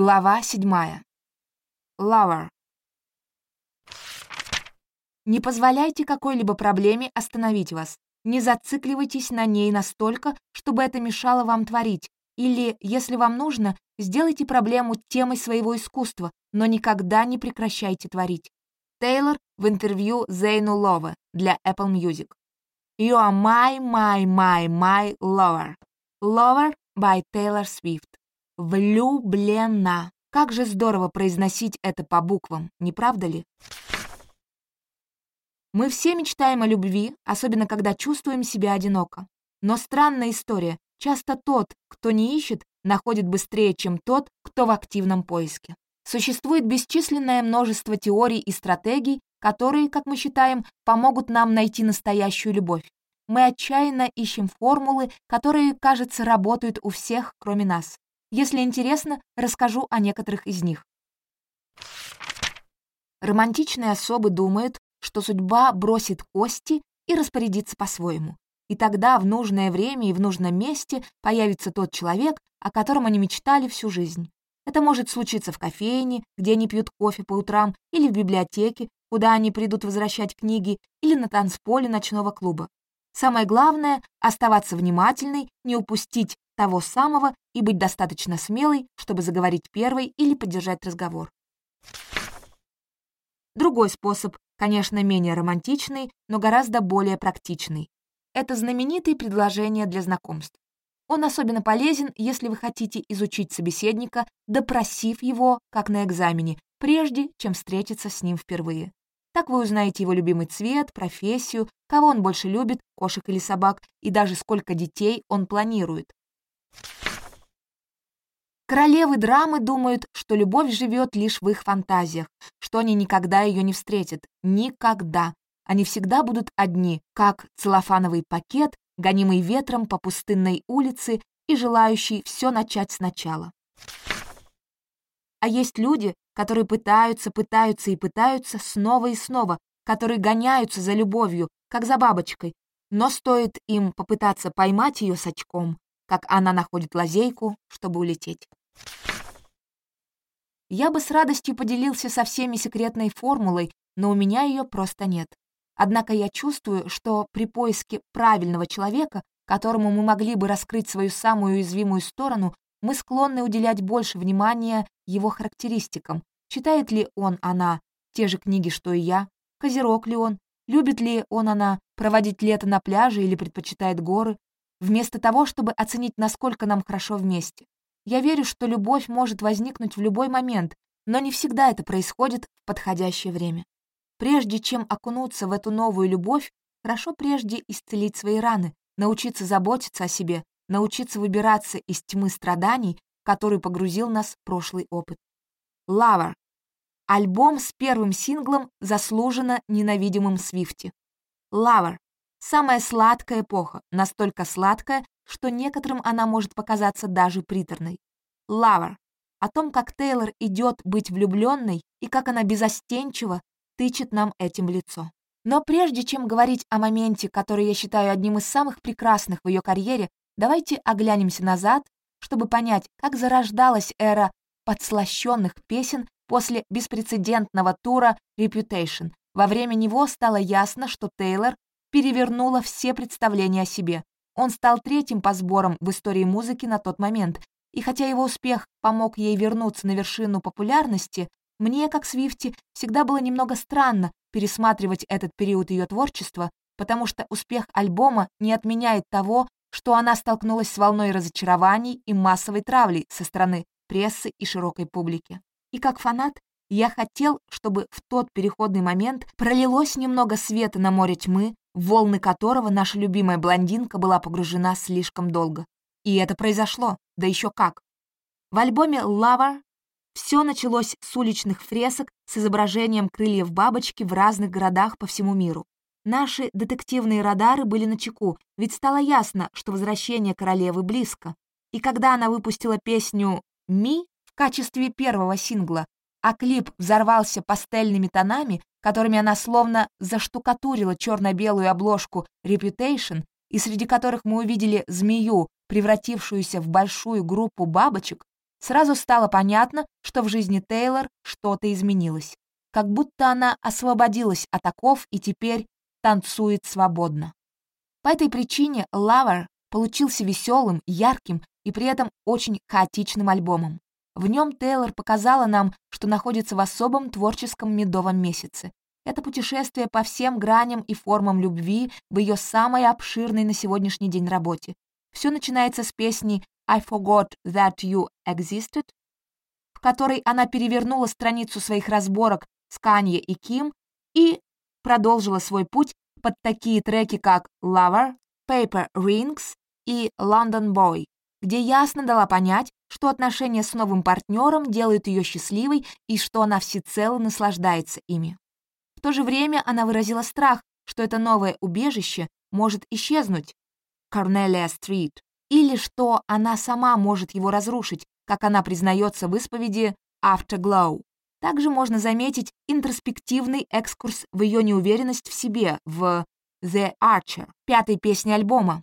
Глава седьмая. Lover. Не позволяйте какой-либо проблеме остановить вас. Не зацикливайтесь на ней настолько, чтобы это мешало вам творить. Или, если вам нужно, сделайте проблему темой своего искусства, но никогда не прекращайте творить. Тейлор в интервью Зейну Лова для Apple Music. You are my, my, my, my lover. Lover by Taylor Swift. Влюблена. Как же здорово произносить это по буквам, не правда ли? Мы все мечтаем о любви, особенно когда чувствуем себя одиноко. Но странная история. Часто тот, кто не ищет, находит быстрее, чем тот, кто в активном поиске. Существует бесчисленное множество теорий и стратегий, которые, как мы считаем, помогут нам найти настоящую любовь. Мы отчаянно ищем формулы, которые, кажется, работают у всех, кроме нас. Если интересно, расскажу о некоторых из них. Романтичные особы думают, что судьба бросит кости и распорядится по-своему. И тогда в нужное время и в нужном месте появится тот человек, о котором они мечтали всю жизнь. Это может случиться в кофейне, где они пьют кофе по утрам, или в библиотеке, куда они придут возвращать книги, или на танцполе ночного клуба. Самое главное — оставаться внимательной, не упустить того самого и быть достаточно смелой, чтобы заговорить первой или поддержать разговор. Другой способ, конечно, менее романтичный, но гораздо более практичный. Это знаменитые предложения для знакомств. Он особенно полезен, если вы хотите изучить собеседника, допросив его, как на экзамене, прежде чем встретиться с ним впервые. Так вы узнаете его любимый цвет, профессию, кого он больше любит, кошек или собак, и даже сколько детей он планирует. Королевы драмы думают, что любовь живет лишь в их фантазиях, что они никогда ее не встретят. Никогда. Они всегда будут одни, как целлофановый пакет, гонимый ветром по пустынной улице и желающий все начать сначала. А есть люди, которые пытаются, пытаются и пытаются снова и снова, которые гоняются за любовью, как за бабочкой, но стоит им попытаться поймать ее с очком, как она находит лазейку, чтобы улететь. Я бы с радостью поделился со всеми секретной формулой, но у меня ее просто нет. Однако я чувствую, что при поиске правильного человека, которому мы могли бы раскрыть свою самую уязвимую сторону, мы склонны уделять больше внимания его характеристикам. Читает ли он, она, те же книги, что и я? Козерог ли он? Любит ли он, она, проводить лето на пляже или предпочитает горы? Вместо того, чтобы оценить, насколько нам хорошо вместе. Я верю, что любовь может возникнуть в любой момент, но не всегда это происходит в подходящее время. Прежде чем окунуться в эту новую любовь, хорошо прежде исцелить свои раны, научиться заботиться о себе, научиться выбираться из тьмы страданий, в погрузил нас прошлый опыт. Lover. Альбом с первым синглом заслуженно ненавидимым Свифти. Lover. Самая сладкая эпоха, настолько сладкая, что некоторым она может показаться даже приторной. Lover. О том, как Тейлор идет быть влюбленной и как она безостенчиво тычет нам этим в лицо. Но прежде чем говорить о моменте, который я считаю одним из самых прекрасных в ее карьере, давайте оглянемся назад, чтобы понять, как зарождалась эра подслащенных песен после беспрецедентного тура Reputation. Во время него стало ясно, что Тейлор перевернула все представления о себе. Он стал третьим по сборам в истории музыки на тот момент, и хотя его успех помог ей вернуться на вершину популярности, мне, как Свифти, всегда было немного странно пересматривать этот период ее творчества, потому что успех альбома не отменяет того, что она столкнулась с волной разочарований и массовой травли со стороны прессы и широкой публики. И как фанат, я хотел, чтобы в тот переходный момент пролилось немного света на море тьмы, волны которого наша любимая блондинка была погружена слишком долго. И это произошло, да еще как. В альбоме «Lover» все началось с уличных фресок с изображением крыльев бабочки в разных городах по всему миру. Наши детективные радары были на чеку, ведь стало ясно, что возвращение королевы близко. И когда она выпустила песню «Ми» в качестве первого сингла, а клип взорвался пастельными тонами, которыми она словно заштукатурила черно-белую обложку Reputation, и среди которых мы увидели змею, превратившуюся в большую группу бабочек, сразу стало понятно, что в жизни Тейлор что-то изменилось. Как будто она освободилась от оков и теперь танцует свободно. По этой причине «Lover» получился веселым, ярким и при этом очень хаотичным альбомом. В нем Тейлор показала нам, что находится в особом творческом медовом месяце. Это путешествие по всем граням и формам любви в ее самой обширной на сегодняшний день работе. Все начинается с песни «I forgot that you existed», в которой она перевернула страницу своих разборок с Канье и Ким и продолжила свой путь под такие треки, как «Lover», «Paper Rings» и «London Boy», где ясно дала понять, что отношения с новым партнером делают ее счастливой и что она всецело наслаждается ими. В то же время она выразила страх, что это новое убежище может исчезнуть, Корнелия Стрит, или что она сама может его разрушить, как она признается в исповеди Afterglow. Также можно заметить интроспективный экскурс в ее неуверенность в себе в The Archer, пятой песне альбома,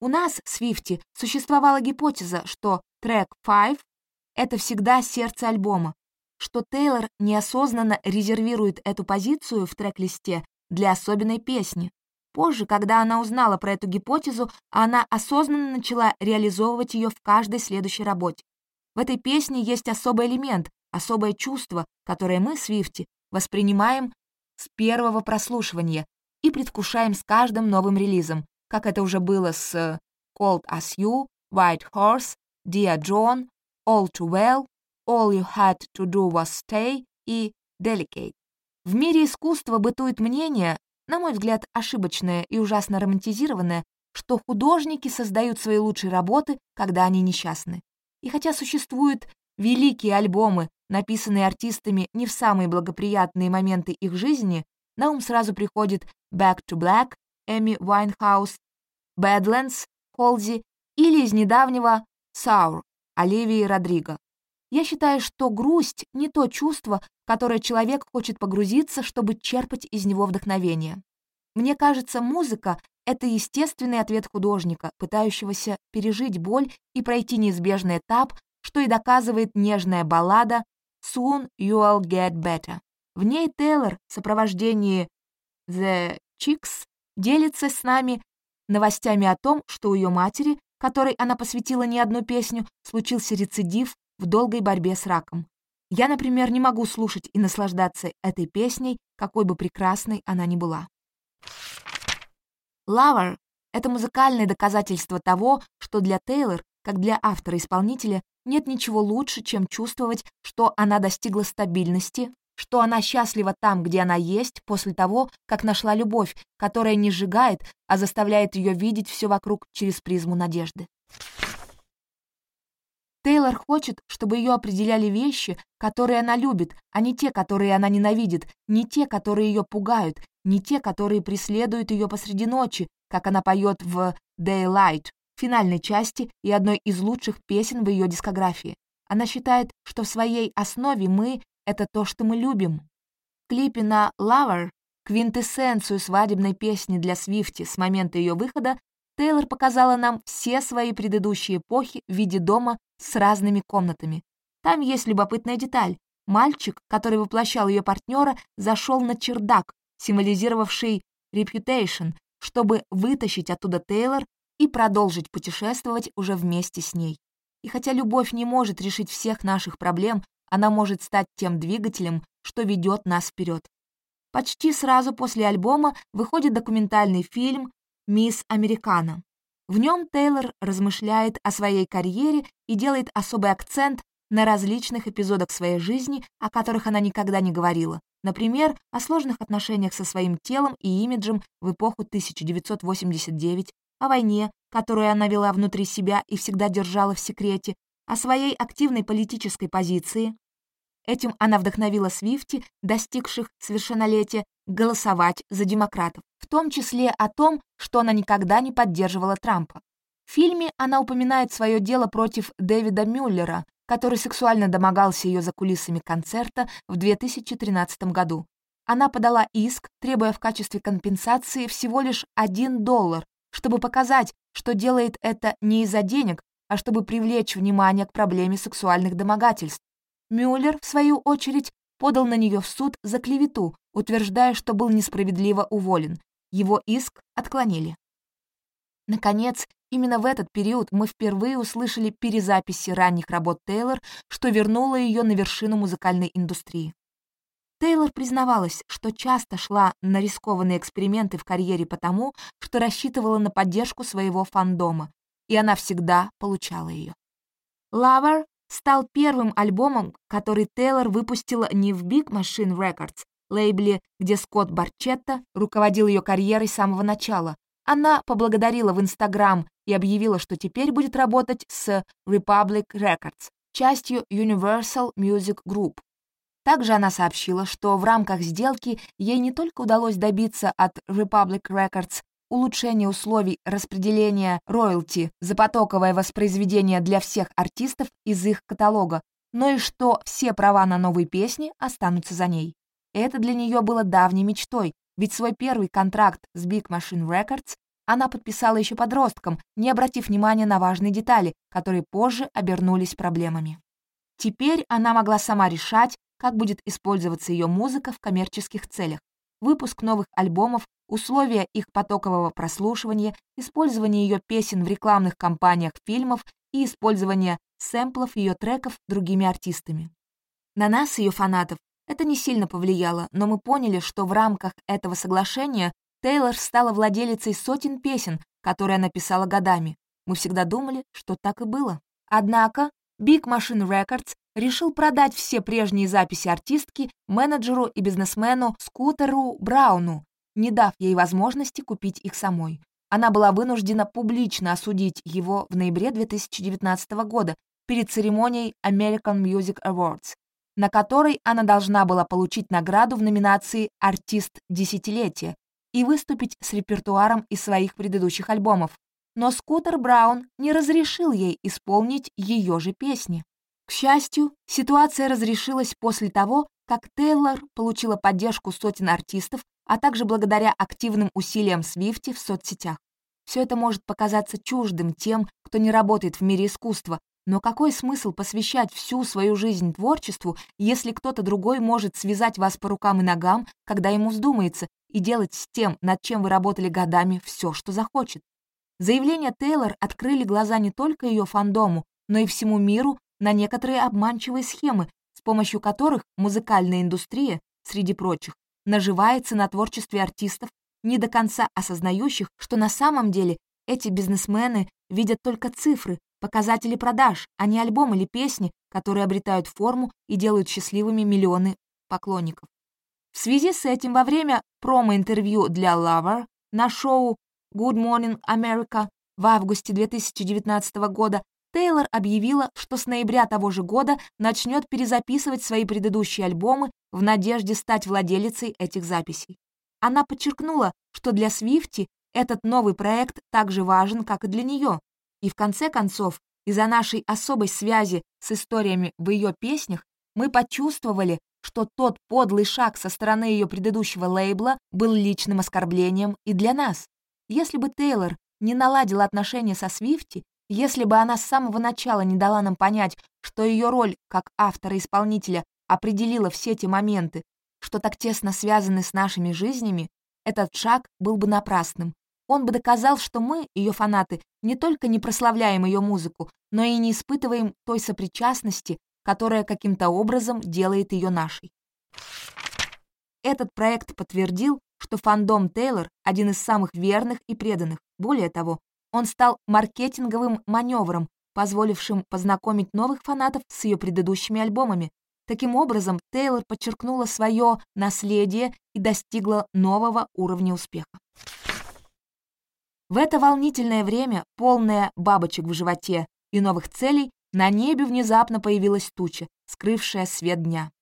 у нас, Свифти, существовала гипотеза, что трек 5 — это всегда сердце альбома, что Тейлор неосознанно резервирует эту позицию в трек-листе для особенной песни. Позже, когда она узнала про эту гипотезу, она осознанно начала реализовывать ее в каждой следующей работе. В этой песне есть особый элемент, особое чувство, которое мы, Свифти, воспринимаем с первого прослушивания и предвкушаем с каждым новым релизом, как это уже было с э, Cold as You, White Horse, Dear John, All Too Well, All You Had to Do Was Stay и Delicate. В мире искусства бытует мнение, на мой взгляд, ошибочное и ужасно романтизированное, что художники создают свои лучшие работы, когда они несчастны. И хотя существуют великие альбомы, написанные артистами не в самые благоприятные моменты их жизни, на ум сразу приходит Back to Black, Эми Вайнхаус, Badlands, Холзи или из недавнего Sour Оливии Родриго. Я считаю, что грусть — не то чувство, которое человек хочет погрузиться, чтобы черпать из него вдохновение. Мне кажется, музыка — это естественный ответ художника, пытающегося пережить боль и пройти неизбежный этап, что и доказывает нежная баллада «Soon you'll get better». В ней Тейлор в сопровождении The Chicks делится с нами новостями о том, что у ее матери, которой она посвятила не одну песню, случился рецидив в долгой борьбе с раком. Я, например, не могу слушать и наслаждаться этой песней, какой бы прекрасной она ни была. «Lover» — это музыкальное доказательство того, что для Тейлор, как для автора-исполнителя, нет ничего лучше, чем чувствовать, что она достигла стабильности, что она счастлива там, где она есть, после того, как нашла любовь, которая не сжигает, а заставляет ее видеть все вокруг через призму надежды. Тейлор хочет, чтобы ее определяли вещи, которые она любит, а не те, которые она ненавидит, не те, которые ее пугают, не те, которые преследуют ее посреди ночи, как она поет в «Daylight», финальной части и одной из лучших песен в ее дискографии. Она считает, что в своей основе мы это то, что мы любим. В клипе на «Lover» квинтэссенцию свадебной песни для Свифти с момента ее выхода Тейлор показала нам все свои предыдущие эпохи в виде дома с разными комнатами. Там есть любопытная деталь. Мальчик, который воплощал ее партнера, зашел на чердак, символизировавший reputation, чтобы вытащить оттуда Тейлор и продолжить путешествовать уже вместе с ней. И хотя любовь не может решить всех наших проблем, она может стать тем двигателем, что ведет нас вперед. Почти сразу после альбома выходит документальный фильм «Мисс Американа». В нем Тейлор размышляет о своей карьере и делает особый акцент на различных эпизодах своей жизни, о которых она никогда не говорила. Например, о сложных отношениях со своим телом и имиджем в эпоху 1989, о войне, которую она вела внутри себя и всегда держала в секрете, о своей активной политической позиции. Этим она вдохновила Свифти, достигших совершеннолетия, голосовать за демократов, в том числе о том, что она никогда не поддерживала Трампа. В фильме она упоминает свое дело против Дэвида Мюллера, который сексуально домогался ее за кулисами концерта в 2013 году. Она подала иск, требуя в качестве компенсации всего лишь 1 доллар, чтобы показать, что делает это не из-за денег, а чтобы привлечь внимание к проблеме сексуальных домогательств. Мюллер, в свою очередь, подал на нее в суд за клевету, утверждая, что был несправедливо уволен. Его иск отклонили. Наконец, именно в этот период мы впервые услышали перезаписи ранних работ Тейлор, что вернуло ее на вершину музыкальной индустрии. Тейлор признавалась, что часто шла на рискованные эксперименты в карьере потому, что рассчитывала на поддержку своего фандома, и она всегда получала ее. Lover стал первым альбомом, который Тейлор выпустила не в Big Machine Records, лейбле, где Скотт Барчетта руководил ее карьерой с самого начала. Она поблагодарила в Инстаграм и объявила, что теперь будет работать с Republic Records, частью Universal Music Group. Также она сообщила, что в рамках сделки ей не только удалось добиться от Republic Records улучшение условий распределения роялти за потоковое воспроизведение для всех артистов из их каталога, но и что все права на новые песни останутся за ней. Это для нее было давней мечтой, ведь свой первый контракт с Big Machine Records она подписала еще подростком, не обратив внимания на важные детали, которые позже обернулись проблемами. Теперь она могла сама решать, как будет использоваться ее музыка в коммерческих целях, выпуск новых альбомов, условия их потокового прослушивания, использование ее песен в рекламных кампаниях фильмов и использование сэмплов ее треков другими артистами. На нас, ее фанатов, это не сильно повлияло, но мы поняли, что в рамках этого соглашения Тейлор стала владелицей сотен песен, которые она писала годами. Мы всегда думали, что так и было. Однако Big Machine Records решил продать все прежние записи артистки менеджеру и бизнесмену Скутеру Брауну, не дав ей возможности купить их самой. Она была вынуждена публично осудить его в ноябре 2019 года перед церемонией American Music Awards, на которой она должна была получить награду в номинации «Артист десятилетия» и выступить с репертуаром из своих предыдущих альбомов. Но Скутер Браун не разрешил ей исполнить ее же песни. К счастью, ситуация разрешилась после того, как Тейлор получила поддержку сотен артистов, а также благодаря активным усилиям Свифти в соцсетях. Все это может показаться чуждым тем, кто не работает в мире искусства, но какой смысл посвящать всю свою жизнь творчеству, если кто-то другой может связать вас по рукам и ногам, когда ему вздумается, и делать с тем, над чем вы работали годами, все, что захочет? Заявления Тейлор открыли глаза не только ее фандому, но и всему миру на некоторые обманчивые схемы, с помощью которых музыкальная индустрия, среди прочих, наживается на творчестве артистов, не до конца осознающих, что на самом деле эти бизнесмены видят только цифры, показатели продаж, а не альбом или песни, которые обретают форму и делают счастливыми миллионы поклонников. В связи с этим во время промо-интервью для Lover на шоу Good Morning America в августе 2019 года Тейлор объявила, что с ноября того же года начнет перезаписывать свои предыдущие альбомы в надежде стать владелицей этих записей. Она подчеркнула, что для Свифти этот новый проект так же важен, как и для нее, и в конце концов, из-за нашей особой связи с историями в ее песнях, мы почувствовали, что тот подлый шаг со стороны ее предыдущего лейбла был личным оскорблением и для нас. Если бы Тейлор не наладила отношения со Свифти, если бы она с самого начала не дала нам понять, что ее роль как автора-исполнителя определила все те моменты, что так тесно связаны с нашими жизнями, этот шаг был бы напрасным. Он бы доказал, что мы, ее фанаты, не только не прославляем ее музыку, но и не испытываем той сопричастности, которая каким-то образом делает ее нашей. Этот проект подтвердил, что фандом Тейлор один из самых верных и преданных. Более того, он стал маркетинговым маневром, позволившим познакомить новых фанатов с ее предыдущими альбомами. Таким образом, Тейлор подчеркнула свое наследие и достигла нового уровня успеха. В это волнительное время, полное бабочек в животе и новых целей, на небе внезапно появилась туча, скрывшая свет дня.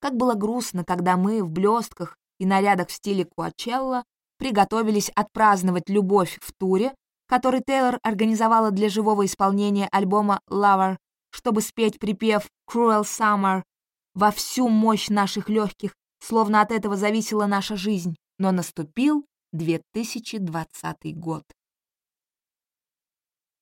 Как было грустно, когда мы в блестках и нарядах в стиле Куачелла приготовились отпраздновать любовь в туре, который Тейлор организовала для живого исполнения альбома «Lover», чтобы спеть припев «Cruel Summer» во всю мощь наших легких, словно от этого зависела наша жизнь. Но наступил 2020 год.